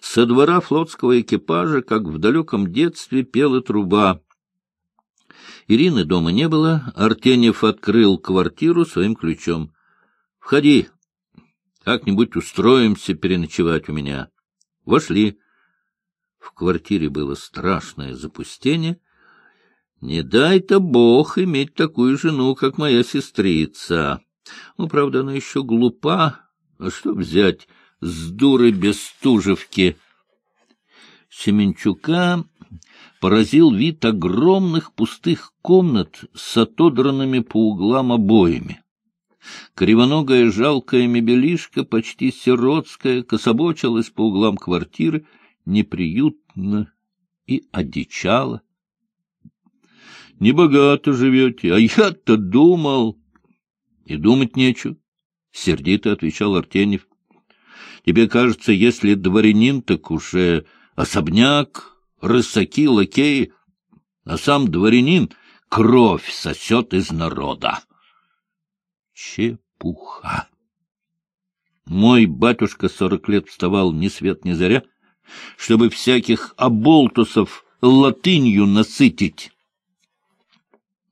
Со двора флотского экипажа, как в далеком детстве, пела труба. Ирины дома не было, Артеньев открыл квартиру своим ключом. — Входи, как-нибудь устроимся переночевать у меня. Вошли. В квартире было страшное запустение. Не дай-то бог иметь такую жену, как моя сестрица. Ну, правда, она еще глупа. А что взять с дуры Бестужевки? Семенчука поразил вид огромных пустых комнат с отодранными по углам обоями. Кривоногая жалкая мебелишка, почти сиротская, кособочилась по углам квартиры, неприютно и одичала. — Небогато живете, а я-то думал... — И думать нечего, — сердито отвечал Артеньев. — Тебе кажется, если дворянин, так уже особняк, рысаки, лакеи, а сам дворянин кровь сосет из народа. Чепуха! Мой батюшка сорок лет вставал ни свет ни заря, чтобы всяких оболтусов латынью насытить.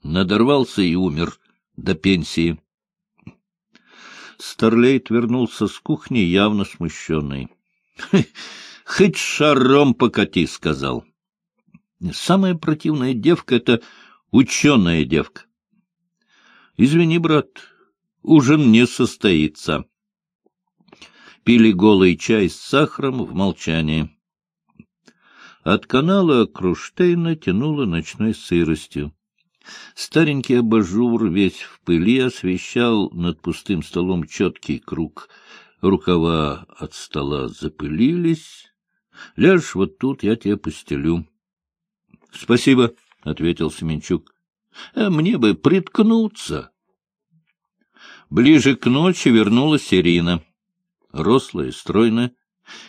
Надорвался и умер до пенсии. Старлейт вернулся с кухни, явно смущенный. — Хоть шаром покати, — сказал. Самая противная девка — это ученая девка. — Извини, брат, ужин не состоится. Пили голый чай с сахаром в молчании. От канала Круштейна тянуло ночной сыростью. Старенький абажур весь в пыли освещал над пустым столом четкий круг. Рукава от стола запылились. — Ляжь вот тут, я тебе постелю. — Спасибо, — ответил Семенчук. «А — Мне бы приткнуться. Ближе к ночи вернулась Ирина. Рослая, стройная.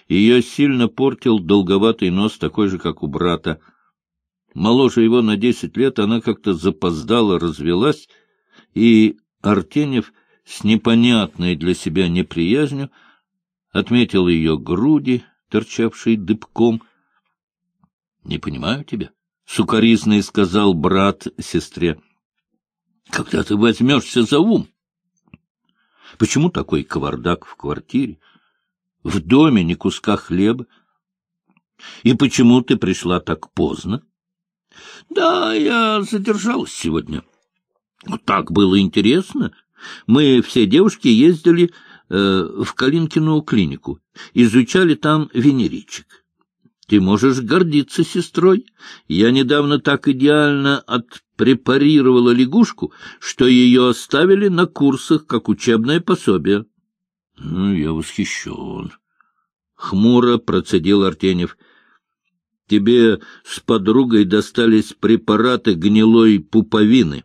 Ее сильно портил долговатый нос, такой же, как у брата. Моложе его на десять лет она как-то запоздала, развелась, и Артенев с непонятной для себя неприязнью отметил ее груди, торчавшие дыбком. — Не понимаю тебя, — сукоризный сказал брат сестре. — Когда ты возьмешься за ум? Почему такой кавардак в квартире? В доме ни куска хлеба? И почему ты пришла так поздно? — Да, я задержалась сегодня. — Так было интересно. Мы все девушки ездили э, в Калинкину клинику, изучали там венеричек. Ты можешь гордиться сестрой. Я недавно так идеально отпрепарировала лягушку, что ее оставили на курсах как учебное пособие. Ну, я восхищен. Хмуро процедил Артенев. Тебе с подругой достались препараты гнилой пуповины.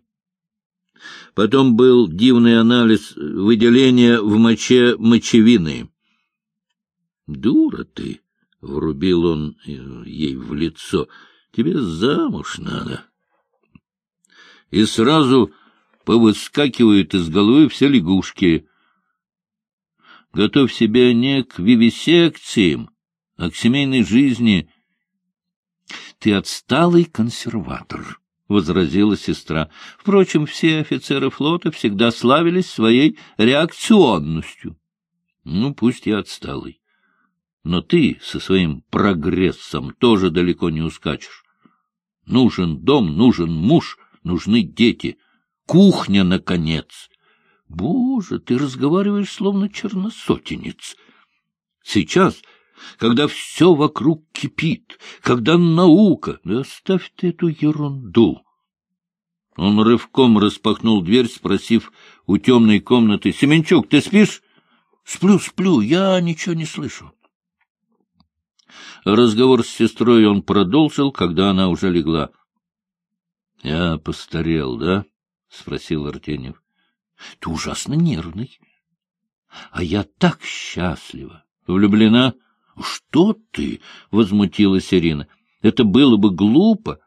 Потом был дивный анализ выделения в моче мочевины. Дура ты! — врубил он ей в лицо. — Тебе замуж надо. И сразу повыскакивают из головы все лягушки. Готовь себя не к вивисекциям, а к семейной жизни. — Ты отсталый консерватор, — возразила сестра. Впрочем, все офицеры флота всегда славились своей реакционностью. Ну, пусть я отсталый. Но ты со своим прогрессом тоже далеко не ускачешь. Нужен дом, нужен муж, нужны дети. Кухня, наконец. Боже, ты разговариваешь словно черносотенец. Сейчас, когда все вокруг кипит, когда наука... Да оставь ты эту ерунду. Он рывком распахнул дверь, спросив у темной комнаты. — Семенчук, ты спишь? — Сплю, сплю, я ничего не слышу. Разговор с сестрой он продолжил, когда она уже легла. — Я постарел, да? — спросил Артеньев. — Ты ужасно нервный. А я так счастлива. — Что ты? — возмутилась Ирина. — Это было бы глупо.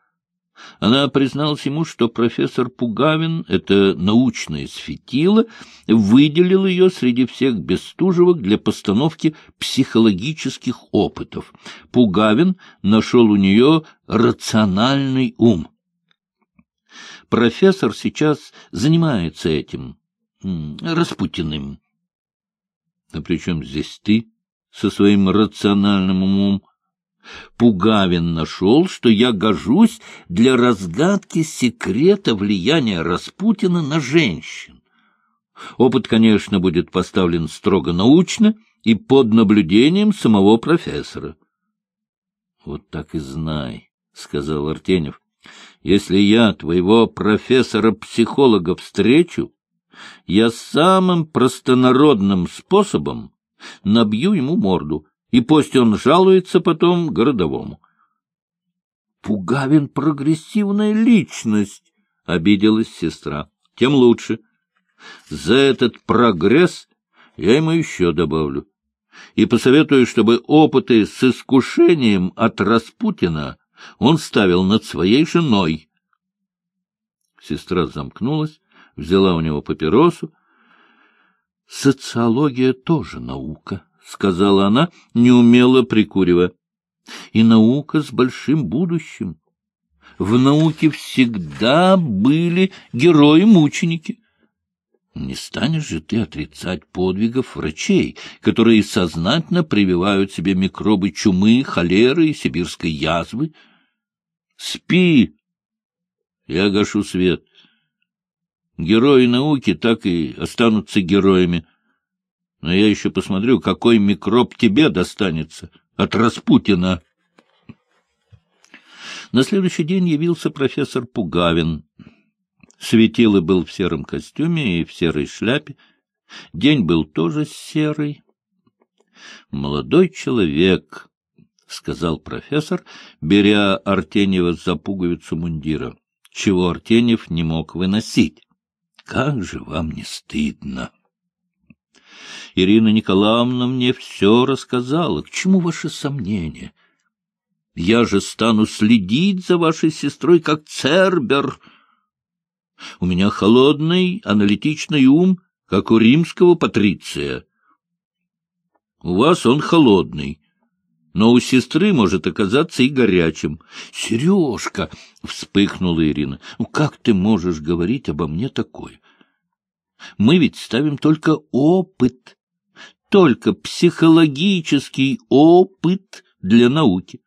Она призналась ему, что профессор Пугавин, это научное светило, выделил ее среди всех бестужевок для постановки психологических опытов. Пугавин нашел у нее рациональный ум. Профессор сейчас занимается этим, Распутиным. — А при чем здесь ты со своим рациональным умом? Пугавин нашел, что я гожусь для разгадки секрета влияния Распутина на женщин. Опыт, конечно, будет поставлен строго научно и под наблюдением самого профессора. — Вот так и знай, — сказал Артенев. — Если я твоего профессора-психолога встречу, я самым простонародным способом набью ему морду — и пусть он жалуется потом городовому. — Пугавин прогрессивная личность, — обиделась сестра. — Тем лучше. За этот прогресс я ему еще добавлю. И посоветую, чтобы опыты с искушением от Распутина он ставил над своей женой. Сестра замкнулась, взяла у него папиросу. Социология тоже наука, — сказала она, неумело прикуривая. — И наука с большим будущим. В науке всегда были герои-мученики. Не станешь же ты отрицать подвигов врачей, которые сознательно прививают себе микробы чумы, холеры и сибирской язвы? Спи! Я гашу свет. Герои науки так и останутся героями. Но я еще посмотрю, какой микроб тебе достанется от Распутина. На следующий день явился профессор Пугавин. Светило был в сером костюме и в серой шляпе. День был тоже серый. «Молодой человек», — сказал профессор, беря Артеньева за пуговицу мундира, чего Артеньев не мог выносить. «Как же вам не стыдно!» Ирина Николаевна мне все рассказала. К чему ваши сомнения? Я же стану следить за вашей сестрой, как Цербер. У меня холодный, аналитичный ум, как у римского патриция. У вас он холодный, но у сестры может оказаться и горячим. — Сережка! — вспыхнула Ирина. — Ну как ты можешь говорить обо мне такое? Мы ведь ставим только опыт только психологический опыт для науки.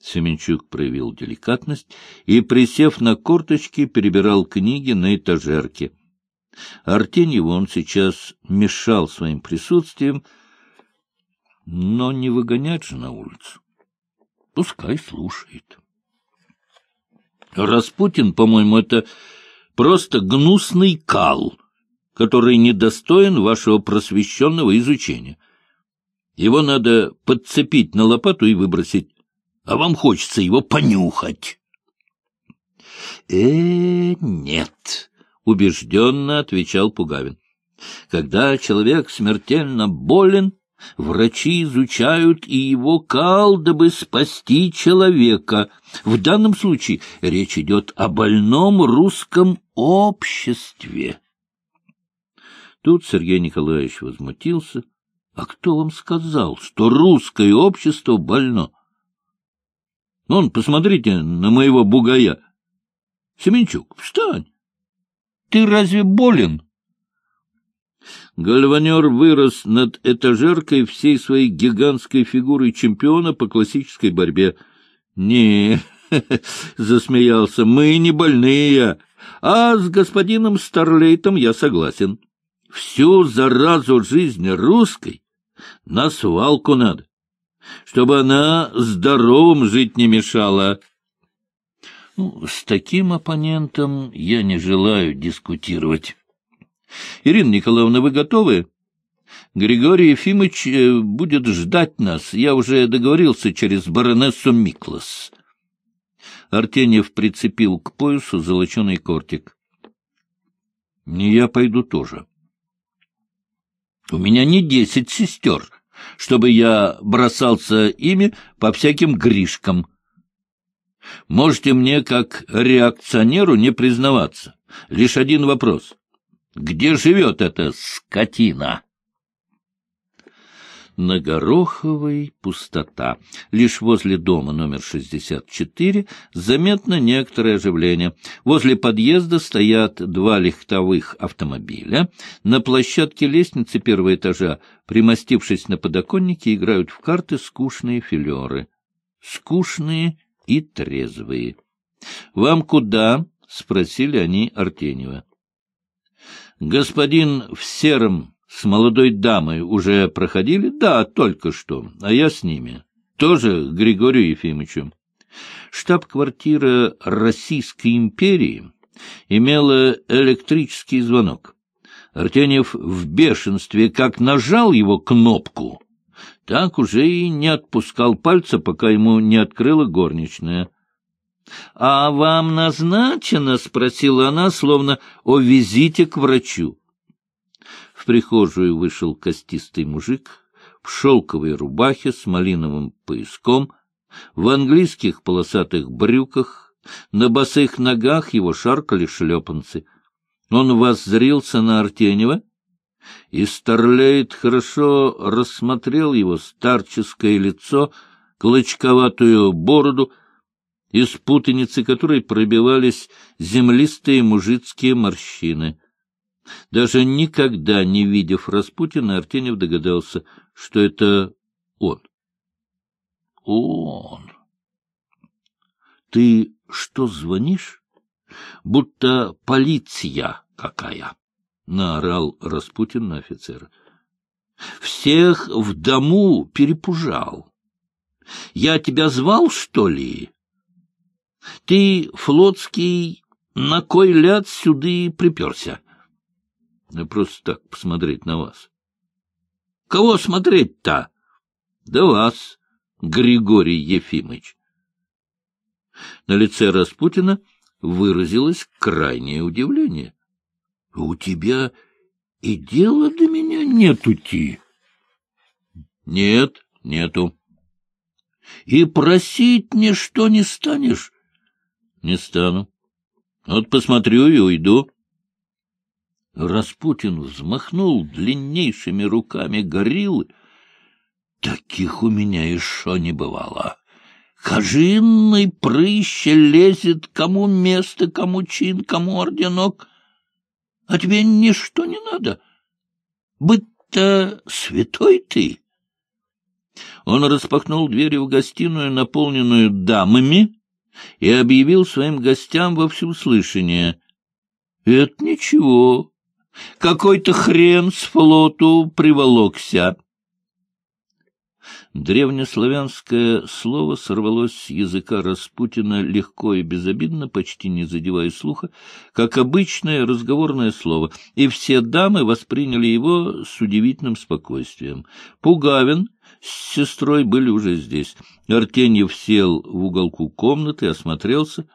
Семенчук проявил деликатность и, присев на корточки, перебирал книги на этажерке. Артеньеву он сейчас мешал своим присутствием, но не выгонять же на улицу. Пускай слушает. Распутин, по-моему, это просто гнусный кал — который недостоин вашего просвещенного изучения. Его надо подцепить на лопату и выбросить, а вам хочется его понюхать. — Э, нет, — убежденно отвечал Пугавин. — Когда человек смертельно болен, врачи изучают и его кал, дабы спасти человека. В данном случае речь идет о больном русском обществе. Тут Сергей Николаевич возмутился. — А кто вам сказал, что русское общество больно? — Вон, посмотрите на моего бугая. — Семенчук, встань! Ты разве болен? Гальванер вырос над этажеркой всей своей гигантской фигурой чемпиона по классической борьбе. — Не, — засмеялся, — мы не больные, а с господином Старлейтом я согласен. — всю заразу жизни русской на свалку надо, чтобы она здоровым жить не мешала. Ну, с таким оппонентом я не желаю дискутировать. Ирина Николаевна, вы готовы? Григорий Ефимович э, будет ждать нас. Я уже договорился через баронессу Миклас. Артеньев прицепил к поясу золоченый кортик. — Я пойду тоже. У меня не десять сестер, чтобы я бросался ими по всяким гришкам. Можете мне, как реакционеру, не признаваться. Лишь один вопрос. Где живет эта скотина? На Гороховой пустота. Лишь возле дома номер 64 заметно некоторое оживление. Возле подъезда стоят два легковых автомобиля. На площадке лестницы первого этажа, примостившись на подоконнике, играют в карты скучные филеры. Скучные и трезвые. — Вам куда? — спросили они Артеньева. — Господин в сером с молодой дамой уже проходили? Да, только что. А я с ними. Тоже Григорию Ефимовичу. Штаб-квартира Российской империи имела электрический звонок. Артеньев в бешенстве как нажал его кнопку, так уже и не отпускал пальца, пока ему не открыла горничная. — А вам назначено? — спросила она, словно о визите к врачу. В прихожую вышел костистый мужик в шелковой рубахе с малиновым пояском, в английских полосатых брюках, на босых ногах его шаркали шлепанцы. Он воззрился на Артенева, и Старлейт хорошо рассмотрел его старческое лицо, клочковатую бороду, из путаницы которой пробивались землистые мужицкие морщины. Даже никогда не видев Распутина, Артенев догадался, что это он. Он. Ты что звонишь? Будто полиция какая, — наорал Распутин на офицера. Всех в дому перепужал. Я тебя звал, что ли? Ты, флотский, на кой ляд сюда приперся? Просто так посмотреть на вас. — Кого смотреть-то? — Да вас, Григорий Ефимович. На лице Распутина выразилось крайнее удивление. — У тебя и дела до меня нету-ти? — Нет, нету. — И просить ничто не станешь? — Не стану. Вот посмотрю и уйду. Распутин взмахнул длиннейшими руками гориллы. Таких у меня еще не бывало. Кожинный прыще лезет, кому место, кому чин, кому орденок. А тебе ничто не надо. Быть-то святой ты. Он распахнул двери в гостиную, наполненную дамами, и объявил своим гостям во всеуслышание. — Это ничего, какой-то хрен с флоту приволокся. Древнеславянское слово сорвалось с языка Распутина легко и безобидно, почти не задевая слуха, как обычное разговорное слово, и все дамы восприняли его с удивительным спокойствием. Пугавин с сестрой были уже здесь. Артеньев сел в уголку комнаты, осмотрелся.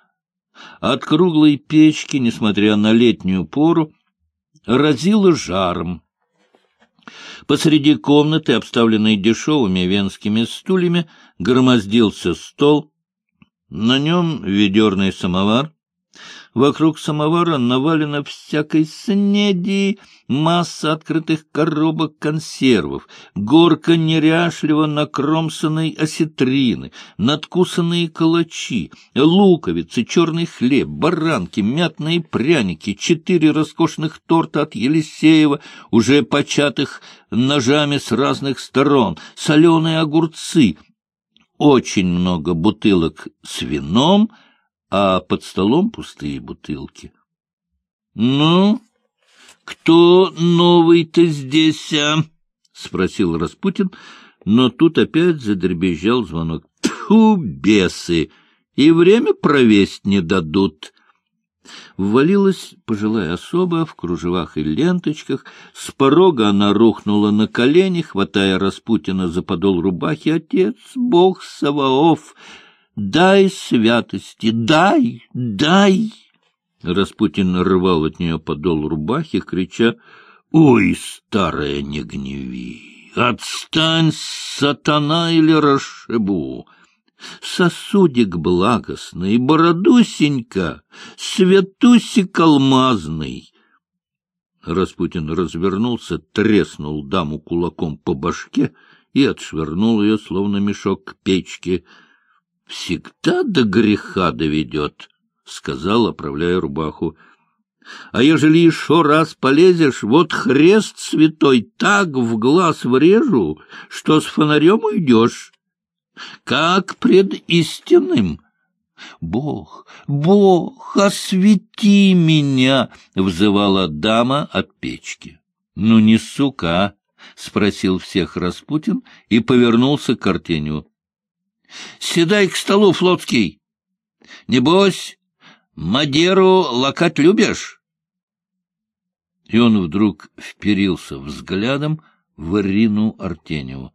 От круглой печки, несмотря на летнюю пору, разило жаром. Посреди комнаты, обставленной дешевыми венскими стульями, громоздился стол. На нем ведерный самовар, Вокруг самовара навалено всякой снеди, масса открытых коробок консервов, горка неряшливо накромсанной осетрины, надкусанные калачи, луковицы, черный хлеб, баранки, мятные пряники, четыре роскошных торта от Елисеева, уже початых ножами с разных сторон, соленые огурцы, очень много бутылок с вином — а под столом пустые бутылки. — Ну, кто новый-то здесь, а? — спросил Распутин, но тут опять задребезжал звонок. — Тьфу, бесы! И время провесть не дадут. Ввалилась пожилая особа в кружевах и ленточках. С порога она рухнула на колени, хватая Распутина за подол рубахи. «Отец, бог Саваоф!» Дай святости, дай, дай! Распутин рвал от нее подол рубахи, крича «Ой, старая, не гневи! Отстань, сатана, или расшибу!» Сосудик благостный, бородусенька, светусик алмазный. Распутин развернулся, треснул даму кулаком по башке и отшвырнул ее, словно мешок к печке. — Всегда до греха доведет, — сказал, оправляя рубаху. — А ежели еще раз полезешь, вот хрест святой так в глаз врежу, что с фонарем уйдешь как пред истинным. «Бог, Бог, освети меня!» — взывала дама от печки. «Ну не сука!» а?» — спросил всех Распутин и повернулся к Артению. «Седай к столу, Флотский! Небось, Мадеру лакать любишь?» И он вдруг вперился взглядом в Ирину Артеньеву.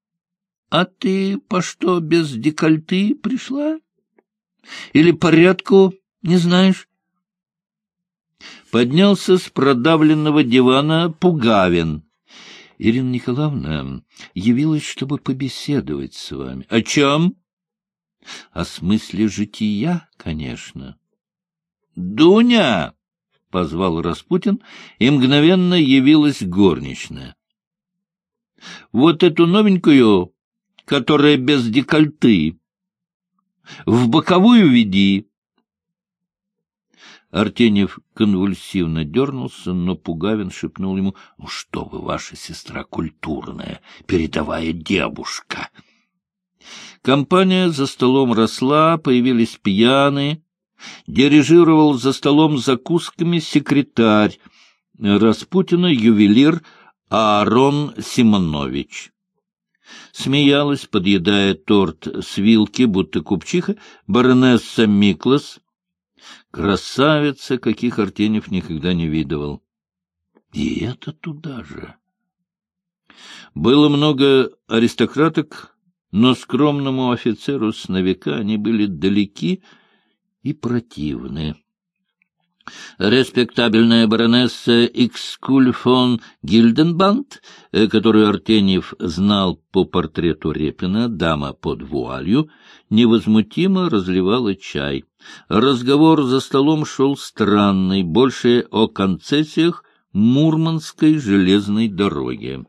— А ты по что без декольты пришла? Или порядку не знаешь? Поднялся с продавленного дивана Пугавин. — Ирина Николаевна явилась, чтобы побеседовать с вами. — О чем? — О смысле жития, конечно. — Дуня! — позвал Распутин, и мгновенно явилась горничная. — Вот эту новенькую которая без декольты. В боковую веди. Артеньев конвульсивно дернулся, но Пугавин шепнул ему, — Ну что вы, ваша сестра культурная, передовая девушка! Компания за столом росла, появились пьяные. Дирижировал за столом закусками секретарь Распутина ювелир Аарон Симонович. Смеялась, подъедая торт с вилки, будто купчиха, баронесса Миклас, красавица, каких Артенев никогда не видывал. И это туда же. Было много аристократок, но скромному офицеру с новика они были далеки и противны. Респектабельная баронесса Икскуль фон Гильденбанд, э, которую Артеньев знал по портрету Репина, дама под вуалью, невозмутимо разливала чай. Разговор за столом шел странный, больше о концессиях Мурманской железной дороги.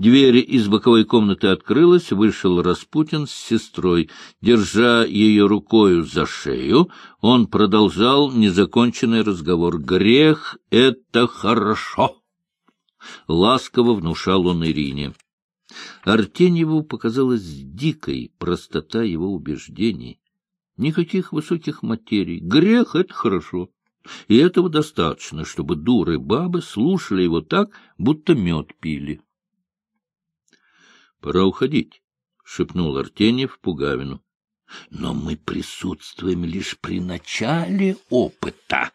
Дверь из боковой комнаты открылась, вышел Распутин с сестрой. Держа ее рукою за шею, он продолжал незаконченный разговор. «Грех — это хорошо!» Ласково внушал он Ирине. Артеньеву показалась дикой простота его убеждений. Никаких высоких материй. Грех — это хорошо. И этого достаточно, чтобы дуры бабы слушали его так, будто мед пили. — Пора уходить, — шепнул Артеньев Пугавину. — Но мы присутствуем лишь при начале опыта.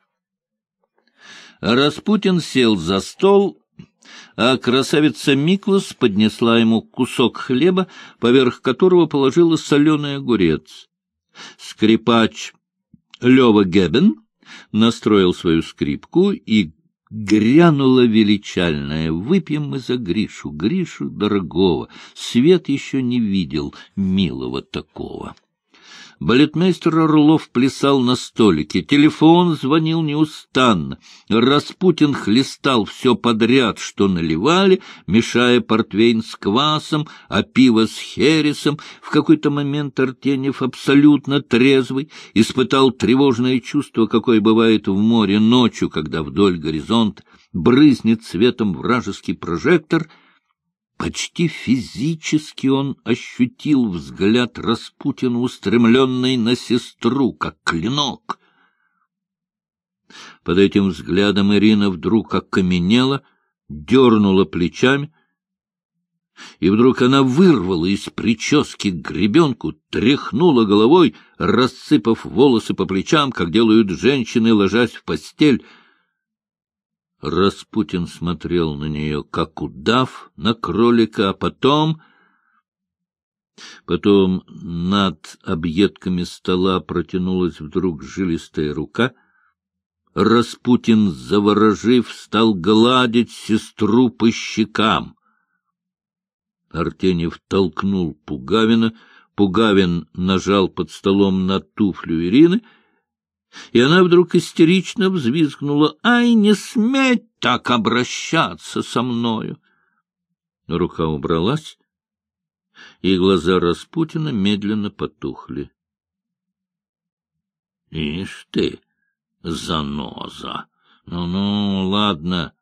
Распутин сел за стол, а красавица Миклас поднесла ему кусок хлеба, поверх которого положила соленый огурец. Скрипач Лева Гебен настроил свою скрипку и Грянула величальная. Выпьем мы за Гришу, Гришу дорогого. Свет еще не видел милого такого. Балетмейстер Орлов плясал на столике, телефон звонил неустанно. Распутин хлестал все подряд, что наливали, мешая портвейн с квасом, а пиво с хересом. В какой-то момент Артеньев, абсолютно трезвый, испытал тревожное чувство, какое бывает в море ночью, когда вдоль горизонта брызнет светом вражеский прожектор — Почти физически он ощутил взгляд Распутина, устремленный на сестру, как клинок. Под этим взглядом Ирина вдруг окаменела, дернула плечами, и вдруг она вырвала из прически гребенку, тряхнула головой, рассыпав волосы по плечам, как делают женщины, ложась в постель — Распутин смотрел на нее, как удав на кролика, а потом... Потом над объедками стола протянулась вдруг жилистая рука. Распутин, заворожив, стал гладить сестру по щекам. Артеньев толкнул Пугавина, Пугавин нажал под столом на туфлю Ирины, и она вдруг истерично взвизгнула. «Ай, не сметь так обращаться со мною!» Рука убралась, и глаза Распутина медленно потухли. — Ишь ты, заноза! Ну-ну, ладно,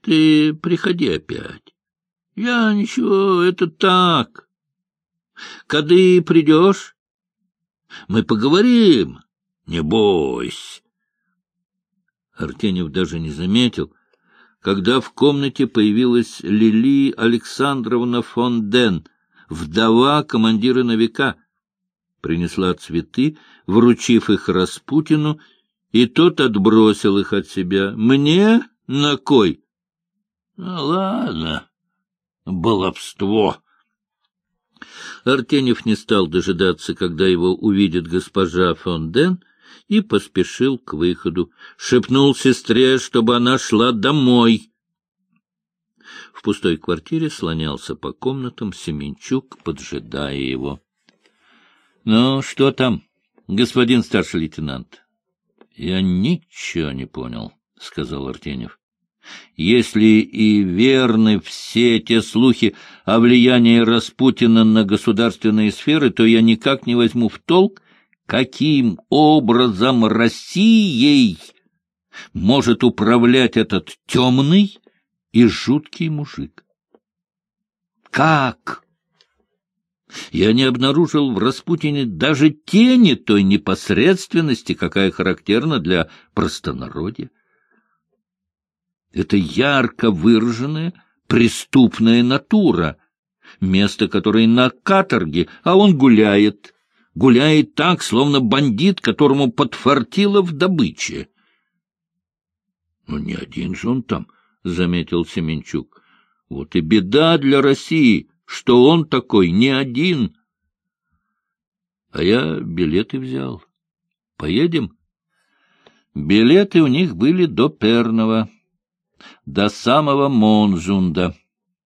ты приходи опять. Я ничего, это так. Кады придешь, мы поговорим, не бойся. Артенев даже не заметил, когда в комнате появилась Лили Александровна фон Ден, вдова командира новика. Принесла цветы, вручив их Распутину, и тот отбросил их от себя. «Мне? На кой?» «Ну, ладно, баловство». Артенев не стал дожидаться, когда его увидит госпожа фон Ден, и поспешил к выходу. Шепнул сестре, чтобы она шла домой. В пустой квартире слонялся по комнатам Семенчук, поджидая его. — Ну, что там, господин старший лейтенант? — Я ничего не понял, — сказал Артенев. — Если и верны все те слухи о влиянии Распутина на государственные сферы, то я никак не возьму в толк, каким образом Россией может управлять этот темный и жуткий мужик. Как? Я не обнаружил в Распутине даже тени той непосредственности, какая характерна для простонародья. Это ярко выраженная преступная натура, место которой на каторге, а он гуляет — гуляет так, словно бандит, которому подфартило в добыче. — Ну, не один же он там, — заметил Семенчук. — Вот и беда для России, что он такой не один. А я билеты взял. Поедем? Билеты у них были до Пернова, до самого Моонзунда.